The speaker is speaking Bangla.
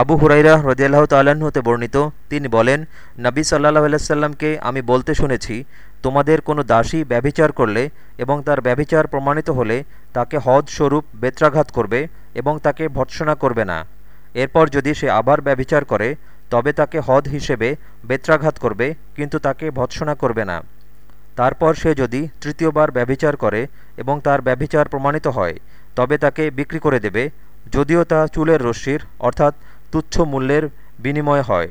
আবু হুরাইরা হ্রদিয়াল্লাহ তাল্লাহ্ন হতে বর্ণিত, তিনি বলেন, নবী সাল্লাহ আলাইসাল্লামকে আমি বলতে শুনেছি, তোমাদের কোনো দাসী ব্যভিচার করলে এবং তার ব্যভিচার প্রমাণিত হলে তাকে হদ স্বরূপ বেত্রাঘাত করবে এবং তাকে ভৎসনা করবে না। এরপর যদি সে আবার ব্যভিচার করে, তবে তাকে হদ হিসেবে বেত্রাঘাত করবে, কিন্তু তাকে ভৎসনা করবে না। তারপর সে যদি তৃতীয়বার ব্যভিচার করে এবং তার ব্যভিচার প্রমাণিত হয়, তবে তাকে বিক্রি করে দেবে, যদিও তা চুলের রশ্মির, অর্থাৎ তুচ্ছ মূল্যের বিনিময় হয়।